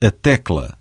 a tecla.